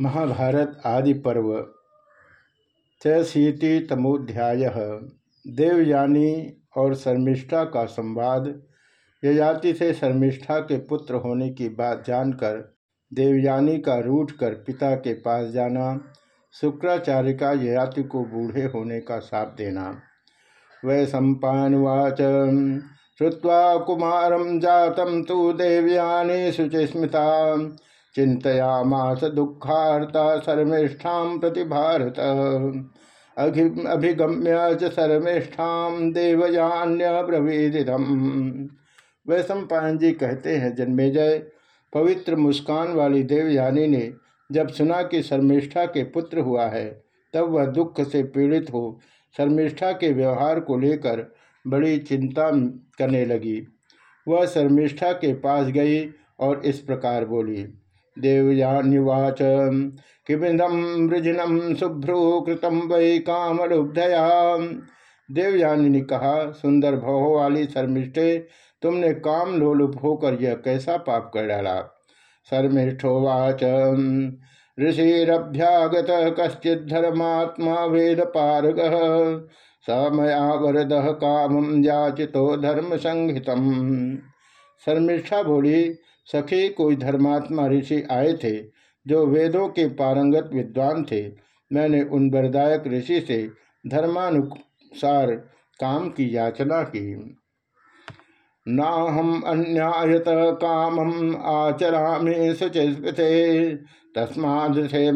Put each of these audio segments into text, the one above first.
महाभारत आदि पर्व। तमोध्याय। देवयानी और शर्मिष्ठा का संवाद। यजाति से शर्मिष्ठा के पुत्र होने की बात जानकर देवयानी का रूठ कर पिता के पास जाना, शुक्राचार्य का ययाति को बूढ़े होने का साप देना। वै सम्पावाच श्रुवा कुमारम जातम तो देवयानी शुचिस्मृता चिंतयामास दुखार्ता शर्मिष्ठा प्रति भारत। अभिगम्य च शर्मिष्ठा देवयान्य वैश्व पायन जी कहते हैं जन्मेजय पवित्र मुस्कान वाली देवयानी ने जब सुना कि शर्मिष्ठा के पुत्र हुआ है, तब वह दुख से पीड़ित हो शर्मिष्ठा के व्यवहार को लेकर बड़ी चिंता करने लगी। वह शर्मिष्ठा के पास गई और इस प्रकार बोली देवयान्युवाच किमिदम वृजनम शुभ्रु कृतम वै कामलुब्धया। देवयानी ने कहा सुंदर भव वाली शर्मिष्ठे, तुमने काम लोलुप होकर यह कैसा पाप कर डाला? शर्मिष्ठोवाच ऋषिरभ्यागत कश्चिधर्मात्मा वेद पारग। स मया वरद काम याचितो धर्म संहितम शर्मिष्ठा बोली सखी कोई धर्मात्मा ऋषि आए थे, जो वेदों के पारंगत विद्वान थे, मैंने उन वरदायक ऋषि से धर्मानुसार काम की याचना की। ना हम अन्यायत कामम आचरा में सुचिस्मृते तस्माद से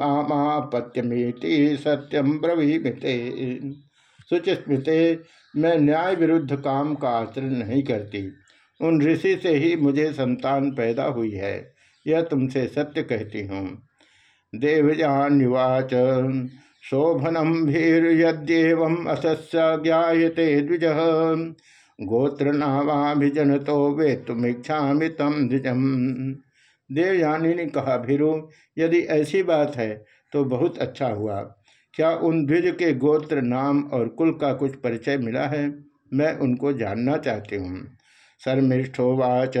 मामापत्यमेति सत्यम ब्रवीमिते सुचिस्मृते मैं न्याय विरुद्ध काम का आचरण नहीं करती। उन ऋषि से ही मुझे संतान पैदा हुई है। यह तुमसे सत्य कहती हूँ। देवजान्युवाच शोभनम भीर्यद्यव असस्य ज्ञाते द्विज। गोत्र नावाभिजन तो वे तुमीक्षा तम द्विजम। देवयानी ने कहा, भीरु, यदि ऐसी बात है तो बहुत अच्छा हुआ। क्या उन द्विज के गोत्र नाम और कुल का कुछ परिचय मिला है? मैं उनको जानना चाहती हूँ। शर्मिष्ठोवाच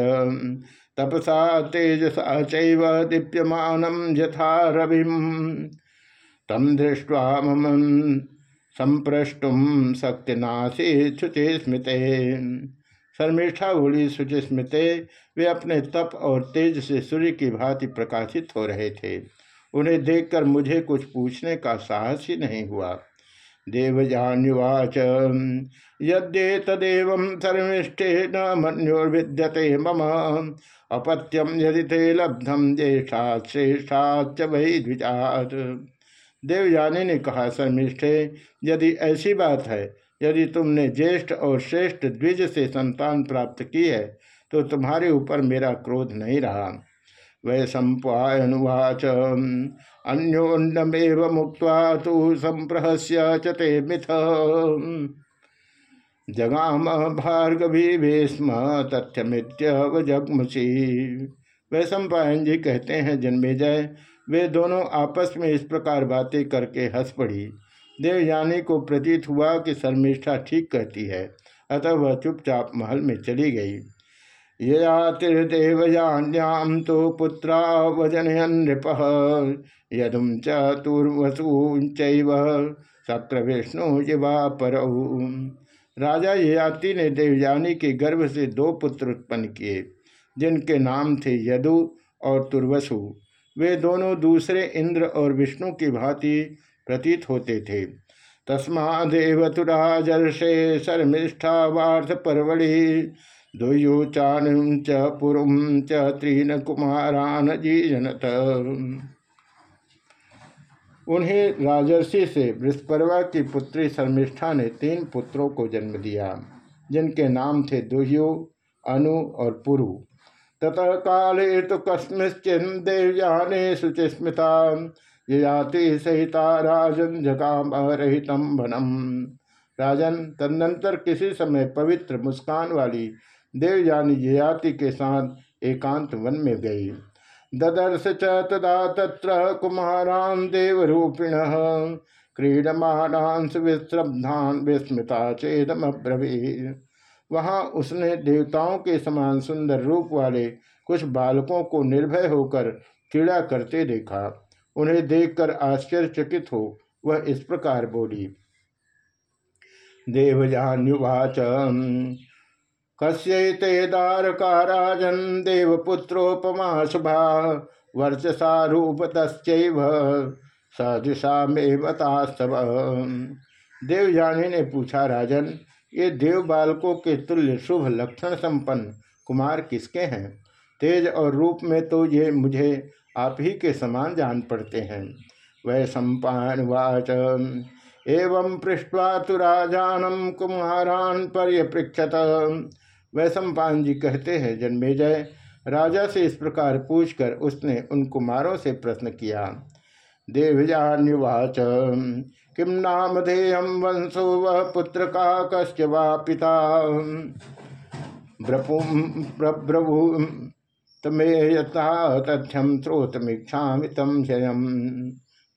तपसा तेजसा चैव दीप्यमानं यथा रविम। तम दृष्ट्वा मम संप्रष्टुम शक्तिनाशी शुचि स्मृते शर्मिष्ठा बोली शुचि स्मृते वे अपने तप और तेज से सूर्य की भांति प्रकाशित हो रहे थे। उन्हें देखकर मुझे कुछ पूछने का साहस ही नहीं हुआ। देवजान्युवाच। यद्येतदेव सर्विष्ठे न मन्योर्विद्यते मम। अपत्यम यदि ते लब्धम ज्येष्ठा श्रेष्ठाच वही द्विजात। देवयानी ने कहा शर्मिष्ठे यदि ऐसी बात है, यदि तुमने ज्येष्ठ और श्रेष्ठ द्विज से संतान प्राप्त की है तो तुम्हारे ऊपर मेरा क्रोध नहीं रहा। वै सम्पावाच अन्योन्नमेव मुक्त तो संप्रहस्य चते मिथ। जगाम भार्गवी भीष्म तथ्यमित्यवजगमुषी वैशंपायन जी कहते हैं जन्मेजय वे दोनों आपस में इस प्रकार बातें करके हंस पड़ी। देवयानी को प्रतीत हुआ कि शर्मिष्ठा ठीक कहती है, अतः वह चुपचाप महल में चली गई। ययातिर्देवयान्याम तो पुत्रा वजनयन नृप। यदुम चतुर्वसूचैव शक्र विष्णु जीवा पर। राजा ययाति ने देवयानी के गर्भ से दो पुत्र उत्पन्न किए, जिनके नाम थे यदु और तुर्वसु। वे दोनों दूसरे इंद्र और विष्णु की भांति प्रतीत होते थे। तस्मा तस्मादेवतुराजर्षे शर्मिष्ठा वार्थ परवड़ी। दुयोचान च पुरुम च त्रीन कुमारान जीजनत उन्हें राजर्षि से बृहस्परवा की पुत्री शर्मिष्ठा ने तीन पुत्रों को जन्म दिया, जिनके नाम थे दुह्यु, अनु और पुरु। ततः काले तो कस्मिश्चिन देवयाने शुचिस्मृता याति सहिता राजन जगाम रहितम वनम। राजन तदनंतर किसी समय पवित्र मुस्कान वाली देवयानी जयाति के साथ एकांत वन में गई। ददर्श च तदा तत्र कुमारान देवरूपिण क्रीडमानांस विश्रब्धान विस्मृता चेदम वहाँ उसने देवताओं के समान सुंदर रूप वाले कुछ बालकों को निर्भय होकर क्रीड़ा करते देखा। उन्हें देखकर आश्चर्यचकित हो वह इस प्रकार बोली देवजान्युवाच कस्यते दारका राजन देवपुत्रोपमा शुभा, वर्चसा रूपतश्चैव सदृशा में बतास्तव देवजानी ने पूछा, राजन, ये देव बालकों के तुल्य शुभ लक्षण संपन्न कुमार किसके हैं? तेज और रूप में तो ये मुझे आप ही के समान जान पड़ते हैं। वह सम्पावाच एवं पृष्ठवा तो राजानम कुमारान पर्यपृक्षत वह सम्पान जी कहते हैं जन्मेजय राजा से इस प्रकार पूछकर उसने उन कुमारों से प्रश्न किया देवजान्युवाच किम नाम धेयम वंशो वह पुत्र का कश्य वा पिता? प्रभु तमेयता तथ्यम श्रोतमीक्षा तम जयम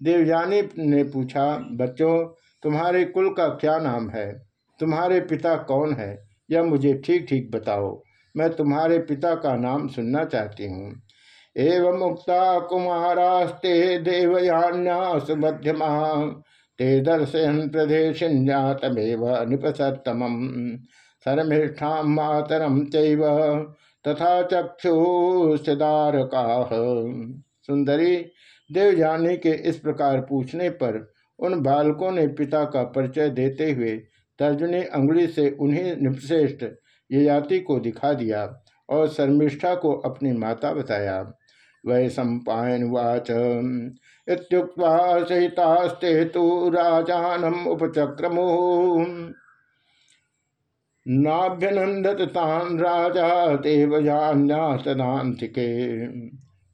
देवजानी ने पूछा, बच्चों, तुम्हारे कुल का क्या नाम है? तुम्हारे पिता कौन है? यह मुझे ठीक ठीक बताओ। मैं तुम्हारे पिता का नाम सुनना चाहती हूँ। एवं मुक्ता कुमारास्ते देवयान्या सुमध्यमा ते दर्शयन प्रदेशिन्यातमेव निपसतम शर्मिष्ठा मातरम चैव तथा चक्षुषदारका सुंदरी देवजानी के इस प्रकार पूछने पर उन बालकों ने पिता का परिचय देते हुए तर्जनी अंगुली से उन्हें निपश्रेष्ठ ययाति को दिखा दिया और शर्मिष्ठा को अपनी माता बताया। वै सम्पायनुवाच इत्युक्त्वा सहितास्ते तो राजानम उपचक्रमु। नाभ्यनंदत तान राजा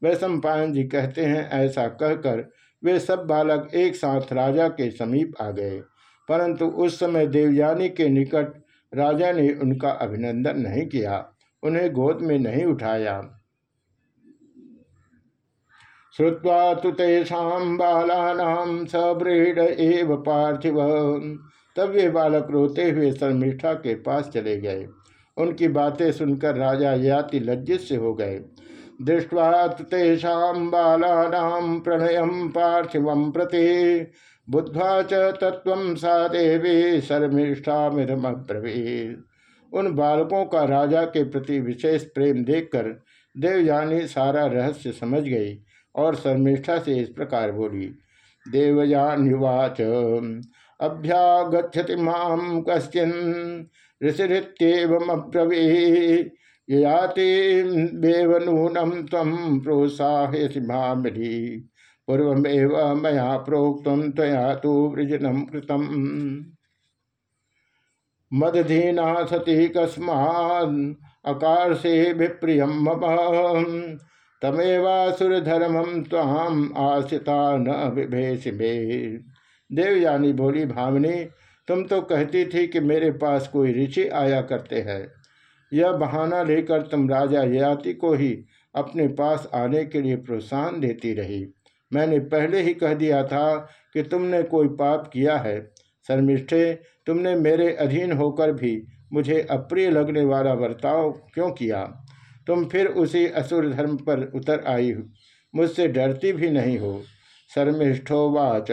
वे सम्पायन जी कहते हैं ऐसा कहकर वे सब बालक एक साथ राजा के समीप आ गए। परंतु उस समय देवयानी के निकट राजा ने उनका अभिनंदन नहीं किया, उन्हें गोद में नहीं उठाया। श्रुवा तो तेषा बालानाम सबृढ़ एव पार्थिव। तब वे बालक रोते हुए शर्मिष्ठा के पास चले गए। उनकी बातें सुनकर राजा याति लज्जित से हो गए। दृष्टवा तेषा बालानाम प्रणय पार्थिव प्रति बुद्ध्वा च तत्व सा देवी शर्मिष्ठा मिधमब्रवीत उन बालकों का राजा के प्रति विशेष प्रेम देखकर देवयानी सारा रहस्य समझ गई और शर्मिष्ठा से इस प्रकार बोली, देवयान्युवाच अभ्यागछति माम कश्चिन ऋषिरित्येवमब्रवी याति देवनूनम तम प्रोत्साहयसि मामि पूर्वमेव मया प्रोक्त तया तो वृजनम कृतम। मदधीना सती कस्मा अकार से विप्रियम मम ताम आशिता न विभेष देवयानी बोली भावनी तुम तो कहती थी कि मेरे पास कोई ऋषि आया करते हैं। यह बहाना लेकर तुम राजा ययाति को ही अपने पास आने के लिए प्रोत्साहन देती रही। मैंने पहले ही कह दिया था कि तुमने कोई पाप किया है। शर्मिष्ठे, तुमने मेरे अधीन होकर भी मुझे अप्रिय लगने वाला बर्ताव क्यों किया? तुम फिर उसी असुर धर्म पर उतर आई मुझसे डरती भी नहीं हो। शर्मिष्ठो वाच।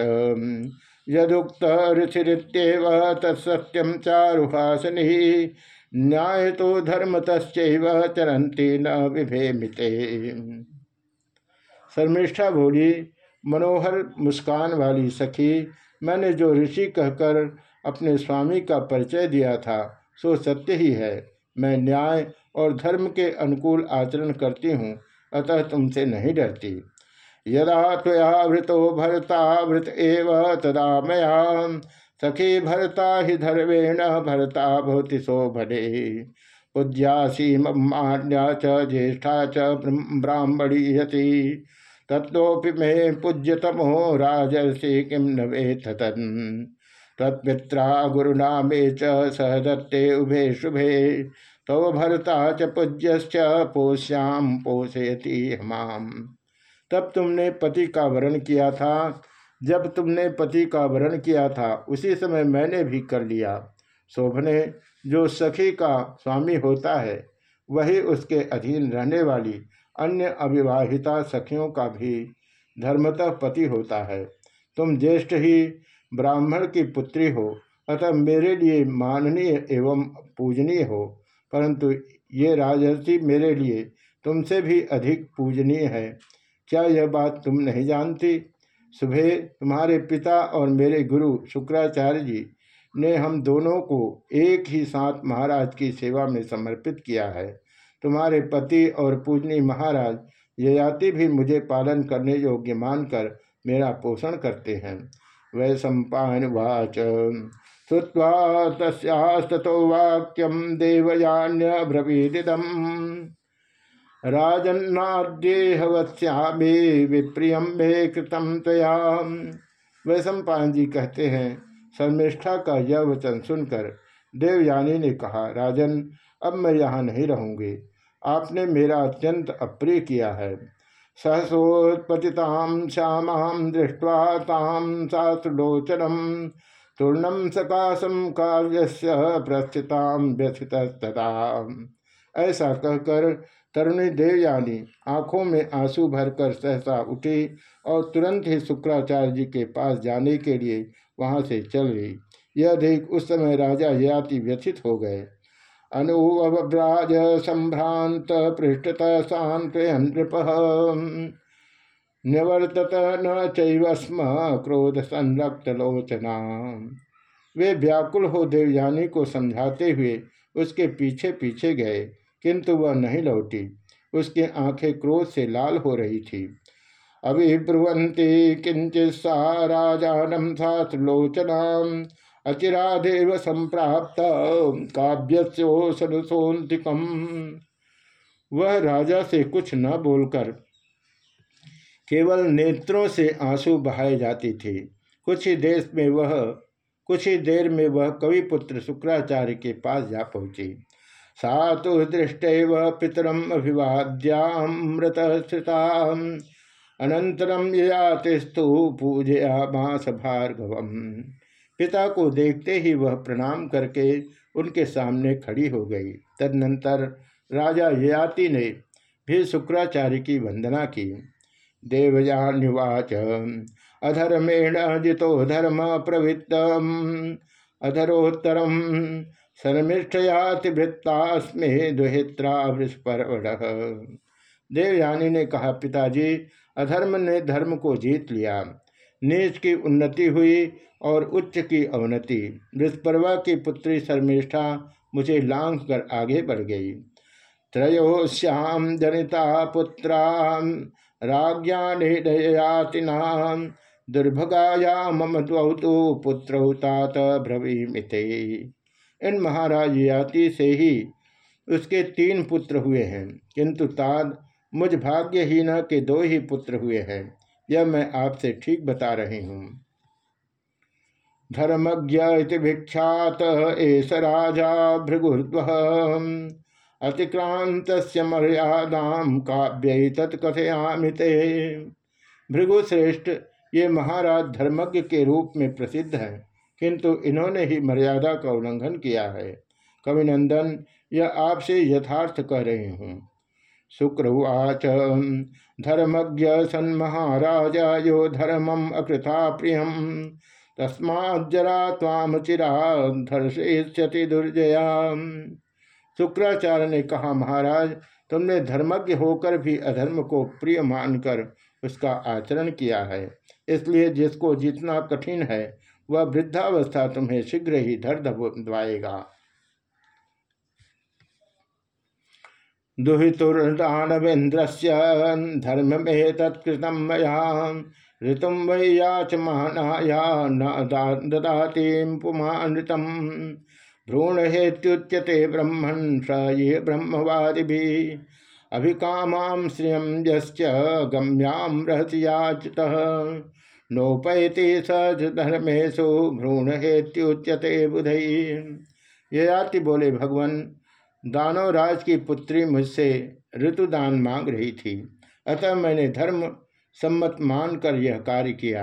यदुक्त ऋषिरित्यव तत्सत्यम चारुहासनि। न्याय तो धर्म तस्व चरंती न विभेमिते। शर्मिष्ठा बोली मनोहर मुस्कान वाली सखी, मैंने जो ऋषि कहकर अपने स्वामी का परिचय दिया था, सो सत्य ही है। मैं न्याय और धर्म के अनुकूल आचरण करती हूँ, अतः तुमसे नहीं डरती। यदा त्वया वृतो भरता वृत एव तदा मया। सखी भरता ही धर्मेण, भरता भवति शोभने पूज्यासी मान्या च, ज्येष्ठा च ब्राह्मणीयति। तत्वपि मे पूज्यतमो राजर्षि किम न वेथतन तत्मित्रा गुरुना मे च सहदत्ते उभे शुभे तो भरता च पूज्यश्च पोष्याम पोषयती हमाम तब तुमने पति का वरण किया था। जब तुमने पति का वरण किया था, उसी समय मैंने भी कर लिया। शोभने, जो सखी का स्वामी होता है, वही उसके अधीन रहने वाली अन्य अविवाहिता सखियों का भी धर्मतः पति होता है। तुम ज्येष्ठ ही ब्राह्मण की पुत्री हो, अतः मेरे लिए माननीय एवं पूजनीय हो, परंतु ये राजर्षि मेरे लिए तुमसे भी अधिक पूजनीय है। क्या यह बात तुम नहीं जानती? सुबह तुम्हारे पिता और मेरे गुरु शुक्राचार्य जी ने हम दोनों को एक ही साथ महाराज की सेवा में समर्पित किया है। तुम्हारे पति और पूजनी महाराज ययाति भी मुझे पालन करने योग्य मानकर मेरा पोषण करते हैं। वै सम्पान वाच। श्रुवा तस्तो वाक्यम देवयान्य ब्रवीदिदम राजन्नाद्येहवत्यामे विप्रियम मे कृतम तया। वैशंपायन जी कहते हैं, शर्मिष्ठा का यह वचन सुनकर देवयानी ने कहा, राजन, अब मैं यहाँ नहीं रहूँगी। आपने मेरा अत्यंत अप्रिय किया है। सहसोत्पतिताम श्यामां दृष्ट्वा ताम शास्त्रोचनम तूर्णम सकाशम काव्य प्रस्थिताम व्यथित ऐसा कहकर तरुणी देवयानी आँखों में आँसू भरकर सहसा उठी और तुरंत ही शुक्राचार्य जी के पास जाने के लिए वहाँ से चल गई। यह देख उस समय राजा याति व्यथित हो गए। अनुव्राज संभ्रांत पृष्ठत शांत नृप निवर्तत न चैवस्म क्रोध संरक्त लोचना वे व्याकुल हो देवयानी को समझाते हुए उसके पीछे पीछे गए, किंतु वह नहीं लौटी। उसकी आँखें क्रोध से लाल हो रही थी। अभिब्रुवंती किंचित सा राजानम शास्त्रोचना अचिरादेव संप्राप्त काव्योसनुसोन्तिकम वह राजा से कुछ न बोलकर केवल नेत्रों से आँसू बहाए जाती थी। कुछ ही देश में वह, कुछ ही देर में वह कवि पुत्र शुक्राचार्य के पास जा पहुँची। सा तो दृष्ट पितरम अभिवाद्यामृत श्रिता अनंतरम यातिस्तु पूजया मास भार्गवम पिता को देखते ही वह प्रणाम करके उनके सामने खड़ी हो गई। तदनंतर राजा ययाति ने भी शुक्राचार्य की वंदना की। देवयान्युवाच, अधर्मेण जितो धर्म प्रवृत्त अधरोत्तरम, शर्मिष्ठयाति वृत्तास्मे दुहित्रा वृष्पर्वण। देवयानी ने कहा, पिताजी, अधर्म ने धर्म को जीत लिया। नीच की उन्नति हुई और उच्च की अवनति। वृषपर्वा की पुत्री शर्मिष्ठा मुझे लांघ कर आगे बढ़ गई। त्रयोश्याम जनिता पुत्रा राज्ञातिना दुर्भगाया मम द्वौतु पुत्र तात मिते इन महाराज याति से ही उसके तीन पुत्र हुए हैं, किंतु ताद मुझ भाग्यहीन के दो ही पुत्र हुए हैं। यह मैं आपसे ठीक बता रही हूँ। धर्मज्ञ विख्यात एस राजा भृगुर्व अतिक्रांत मर्यादा काव्य तत्कथयामि भृगुश्रेष्ठ, ये महाराज धर्मज्ञ के रूप में प्रसिद्ध हैं, किंतु इन्होंने ही मर्यादा का उल्लंघन किया है। कविनंदन, यह आपसे यथार्थ कह रही हूँ। शुक्र उच धर्मज्ञ सन्महाराजा यो धर्मम अकृथा प्रियम। तस्माजरा ताम चिरा धर्षयति दुर्जया शुक्राचार्य ने कहा, महाराज, तुमने धर्मज्ञ होकर भी अधर्म को प्रिय मानकर उसका आचरण किया है। इसलिए जिसको जितना कठिन है, वह वृद्धावस्था तुम्हें शीघ्र ही धर दबाएगा दुहितुर्दानवेन्द्र से धर्म में तत्कृतम मया ऋतुम वै याचमानाया न ददाति पुमानृतम। भ्रूण हेत्युच्यते ब्रह्मण स ये ब्रह्मवादि भी अभिकामां श्रियम यश्च गम्याम रहति याचित। नोपैति स धर्मेशु भ्रूण हेत्युच्यते बुधई ये आति बोले, भगवान, दानवराज की पुत्री मुझसे ऋतुदान मांग रही थी। अतः मैंने धर्म सम्मत मानकर यह कार्य किया।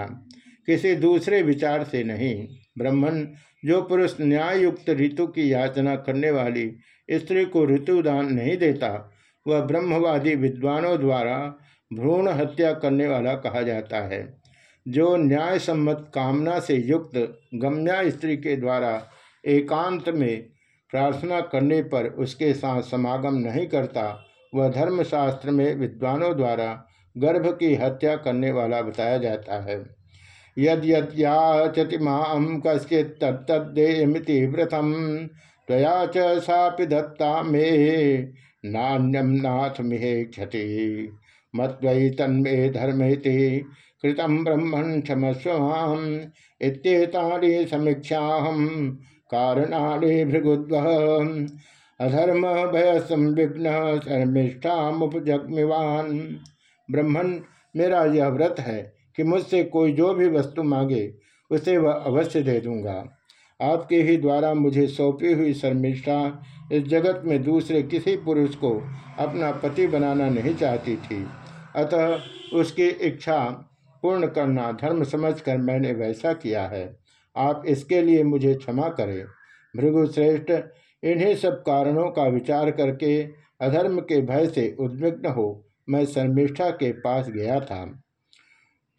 किसी दूसरे विचार से नहीं। ब्राह्मण, जो पुरुष न्याय युक्त ऋतु की याचना करने वाली स्त्री को ऋतुदान नहीं देता, वह ब्रह्मवादी विद्वानों द्वारा भ्रूण हत्या करने वाला कहा जाता है। जो न्याय सम्मत कामना से युक्त गम्या स्त्री के द्वारा एकांत में प्रार्थना करने पर उसके साथ समागम नहीं करता, वह धर्मशास्त्र में विद्वानों द्वारा गर्भ की हत्या करने वाला बताया जाता है। यद यद्याचति माम कश्चित तत्तदेयमिति व्रतम त्वया च सापि दत्ता मे नान्यम नाथ मिहे क्षति मत्वयि तन्मे धर्मेति कृतम ब्रह्मण क्षमस्वाम इत्येतानि समीक्षाहम कारणानि भृगुद्व। अधर्म भय संविघ्न शर्मिष्ठामुपजग्मिवान। ब्रह्मण मेरा यह व्रत है कि मुझसे कोई जो भी वस्तु मांगे, उसे वह अवश्य दे दूँगा। आपके ही द्वारा मुझे सौंपी हुई शर्मिष्ठा इस जगत में दूसरे किसी पुरुष को अपना पति बनाना नहीं चाहती थी। अतः उसकी इच्छा पूर्ण करना धर्म समझकर मैंने वैसा किया है। आप इसके लिए मुझे क्षमा करें। भृगुश्रेष्ठ, इन्हीं सब कारणों का विचार करके अधर्म के भय से उद्विग्न हो। मैं शर्मिष्ठा के पास गया था।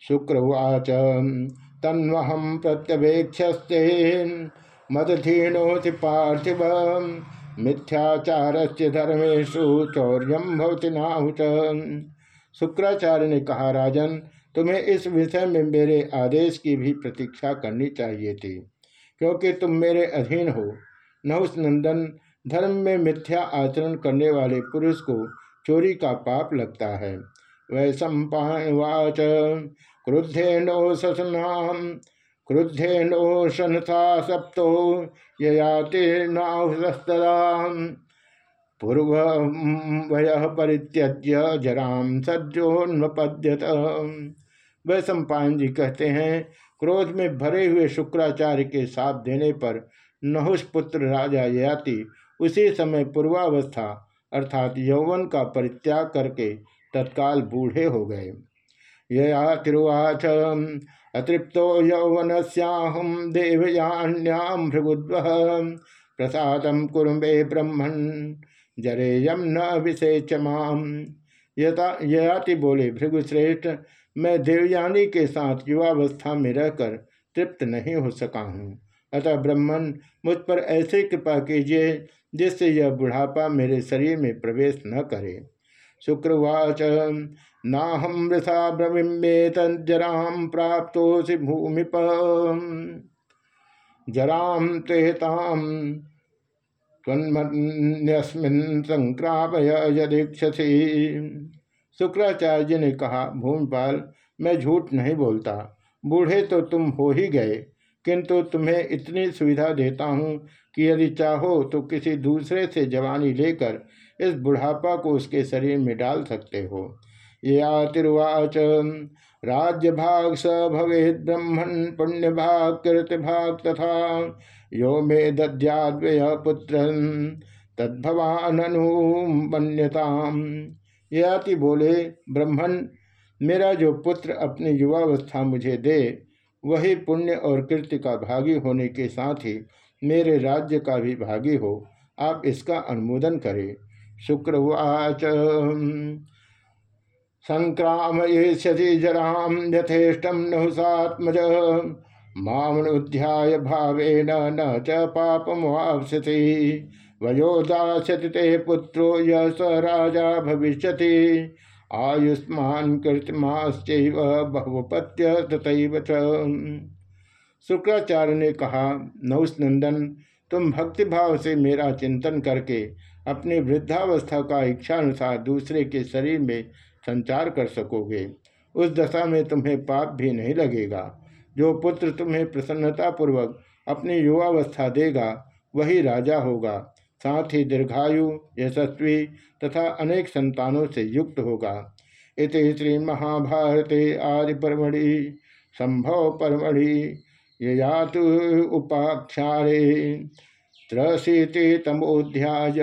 शुक्रवाच तन्वहम प्रत्यवेक्षस्ते मदधीनोति पार्थिव। मिथ्याचार से धर्मेशु चौर्यम भवति नाहुत शुक्राचार्य ने कहा, राजन, तुम्हें इस विषय में मेरे आदेश की भी प्रतीक्षा करनी चाहिए थी, क्योंकि तुम मेरे अधीन हो। नहुस नंदन, धर्म में मिथ्या आचरण करने वाले पुरुष को चोरी का पाप लगता है। वै सम्पावाच क्रुद्धेनो ससनाम क्रुद्धेनो सनसा सप्तो ययातिर्नाहुस्तदा पूर्व वय परित्यज्य जराम सज्जोन्मपद्यत। वह सम्पायन जी कहते हैं, क्रोध में भरे हुए शुक्राचार्य के साथ देने पर नहुष पुत्र राजा ययाति उसी समय पूर्वावस्था अर्थात यौवन का परित्याग करके तत्काल बूढ़े हो गए। ययातिवाच अतृप्तो यौवन श्याहम देवयान्याम भृगुद्व, प्रसाद कुरुबे ब्रह्मण जरेयम न विषेच माम ययाति बोले, भृगुश्रेष्ठ, मैं देवयानी के साथ युवावस्था में रहकर तृप्त नहीं हो सका हूँ। अतः ब्रह्मण मुझ पर ऐसे कृपा कीजिए जिससे यह बुढ़ापा मेरे शरीर में प्रवेश न करे। शुक्रवाच नाहम वृथा ब्रविम्बेत जराम प्राप्तोसि भूमिप। जराम तेहताम त्वन्मन्यस्मिन् संक्रामय यदीक्षसी। शुक्राचार्य ने कहा, भूमिपाल, मैं झूठ नहीं बोलता। बूढ़े तो तुम हो ही गए। किंतु तुम्हें इतनी सुविधा देता हूँ कि यदि चाहो तो किसी दूसरे से जवानी लेकर इस बुढ़ापा को उसके शरीर में डाल सकते हो। ये आतिर्वाच। राज्य भाग स भवे ब्रह्मण पुण्य भाग कृत भाग तथा यो मे दद्याद्वय पुत्र तद्भवानुमन्यताम यति बोले ब्रह्मण मेरा जो पुत्र अपनी युवावस्था मुझे दे वही पुण्य और कृत्य का भागी होने के साथ ही मेरे राज्य का भी भागी हो, आप इसका अनुमोदन करें। शुक्रवाच। संक्रामयेष्यति जराम यथेष्टम नहुसात्मज। मामनुध्याय भावेन न च पापमुवाप्स्यति वयोदास्यति ते पुत्रो य स राजा भविष्य आयुष्मान कृतमाश्चैव बहुपत्य तथैव शुक्राचार्य ने कहा नौस नंदन तुम भक्तिभाव से मेरा चिंतन करके अपनी वृद्धावस्था का इच्छानुसार दूसरे के शरीर में संचार कर सकोगे। उस दशा में तुम्हें पाप भी नहीं लगेगा। जो पुत्र तुम्हें प्रसन्नतापूर्वक अपनी युवावस्था देगा, वही राजा होगा। साथ ही दीर्घायु, यशस्वी तथा अनेक संतानों से युक्त होगा। इस श्री महाभारते आदि परमढ़ि संभव परमढ़ि ययातु उपाख्या त्रशीति तमोध्याय